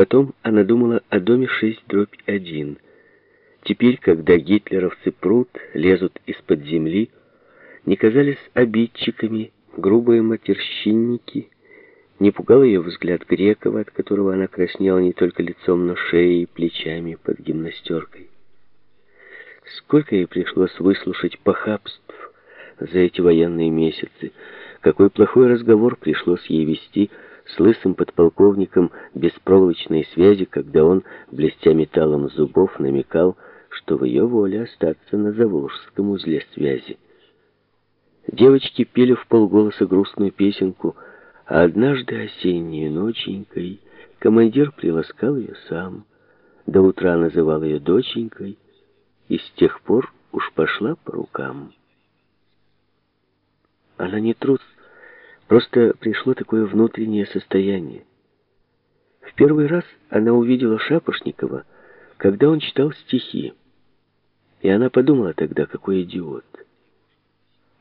Потом она думала о доме 6 дробь 1. Теперь, когда гитлеровцы прут, лезут из-под земли, не казались обидчиками, грубые матерщинники, не пугал ее взгляд Грекова, от которого она краснела не только лицом, но шеей и плечами под гимнастеркой. Сколько ей пришлось выслушать похабств за эти военные месяцы, какой плохой разговор пришлось ей вести с лысым подполковником беспроволочной связи, когда он, блестя металлом зубов, намекал, что в ее воле остаться на Заволжском узле связи. Девочки пели в полголоса грустную песенку, а однажды осенней ноченькой командир приласкал ее сам, до утра называл ее доченькой, и с тех пор уж пошла по рукам. Она не трус, просто пришло такое внутреннее состояние. В первый раз она увидела Шапошникова, когда он читал стихи. И она подумала тогда, какой идиот.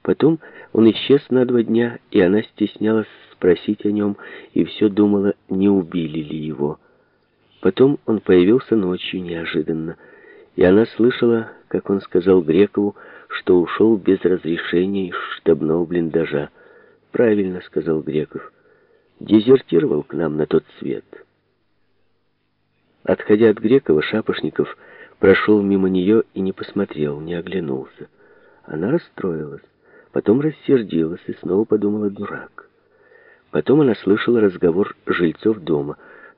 Потом он исчез на два дня, и она стеснялась спросить о нем, и все думала, не убили ли его. Потом он появился ночью неожиданно, и она слышала, как он сказал Грекову, что ушел без разрешения из штабного блиндажа. «Правильно», — сказал Греков, — «дезертировал к нам на тот свет». Отходя от Грекова, Шапошников прошел мимо нее и не посмотрел, не оглянулся. Она расстроилась, потом рассердилась и снова подумала «дурак». Потом она слышала разговор жильцов дома.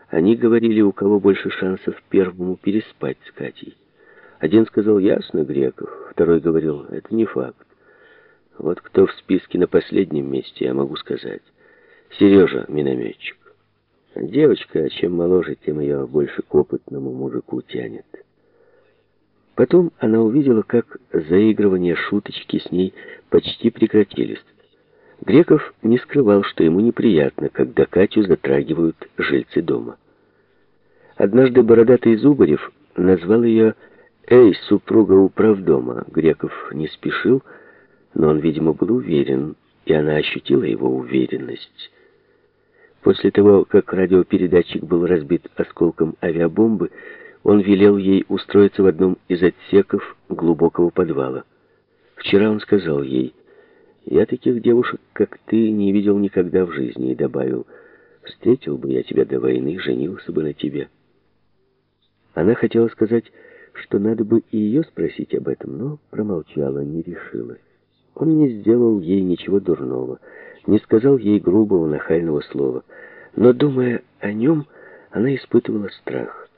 Они говорили, у кого больше шансов первому переспать с Катей. Один сказал «ясно, Греков», второй говорил «это не факт». Вот кто в списке на последнем месте, я могу сказать. Сережа, минометчик. Девочка, чем моложе, тем ее больше к опытному мужику тянет. Потом она увидела, как заигрывания шуточки с ней почти прекратились. Греков не скрывал, что ему неприятно, когда Катю затрагивают жильцы дома. Однажды бородатый Зубарев назвал ее «Эй, супруга управдома!» Греков не спешил, но он, видимо, был уверен, и она ощутила его уверенность. После того, как радиопередатчик был разбит осколком авиабомбы, он велел ей устроиться в одном из отсеков глубокого подвала. Вчера он сказал ей, «Я таких девушек, как ты, не видел никогда в жизни», и добавил, «Встретил бы я тебя до войны, женился бы на тебе». Она хотела сказать, что надо бы и ее спросить об этом, но промолчала, не решилась. Он не сделал ей ничего дурного, не сказал ей грубого, нахального слова, но, думая о нем, она испытывала страх.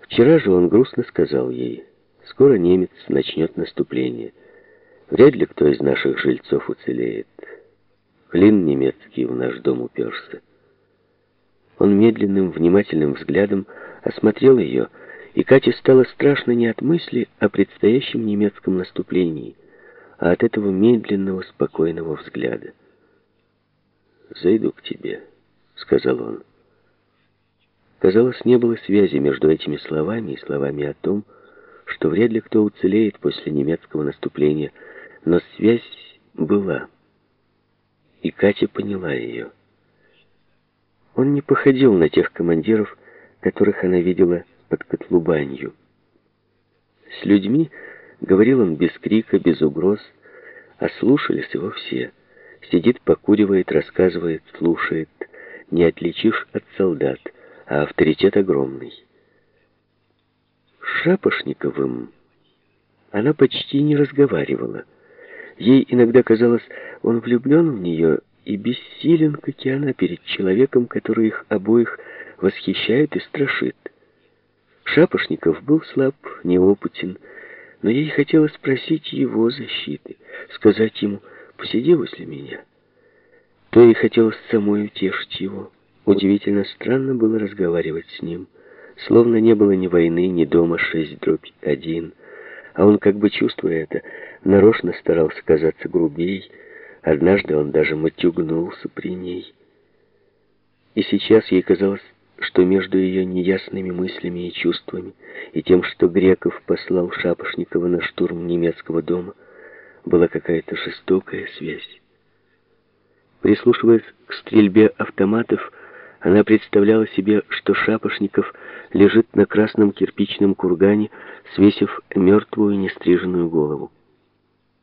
Вчера же он грустно сказал ей, «Скоро немец начнет наступление. Вряд ли кто из наших жильцов уцелеет. Клин немецкий в наш дом уперся». Он медленным, внимательным взглядом осмотрел ее, и Кате стало страшно не от мысли о предстоящем немецком наступлении, а от этого медленного, спокойного взгляда. «Зайду к тебе», — сказал он. Казалось, не было связи между этими словами и словами о том, что вряд ли кто уцелеет после немецкого наступления, но связь была, и Катя поняла ее. Он не походил на тех командиров, которых она видела под котлубанью. С людьми говорил он без крика, без угроз, а слушались его все. Сидит, покуривает, рассказывает, слушает. Не отличишь от солдат, а авторитет огромный. Шапошниковым она почти не разговаривала. Ей иногда казалось, он влюблен в нее и бессилен, как и она, перед человеком, который их обоих восхищает и страшит. Шапошников был слаб, неопытен, но ей хотелось спросить его защиты, сказать ему «посиди возле меня». То ей хотелось самой утешить его. Удивительно странно было разговаривать с ним, словно не было ни войны, ни дома шесть дробь один, а он, как бы чувствуя это, нарочно старался казаться грубей, однажды он даже матюгнулся при ней. И сейчас ей казалось, что между ее неясными мыслями и чувствами и тем, что Греков послал Шапошникова на штурм немецкого дома, была какая-то жестокая связь. Прислушиваясь к стрельбе автоматов, Она представляла себе, что Шапошников лежит на красном кирпичном кургане, свесив мертвую нестриженную голову.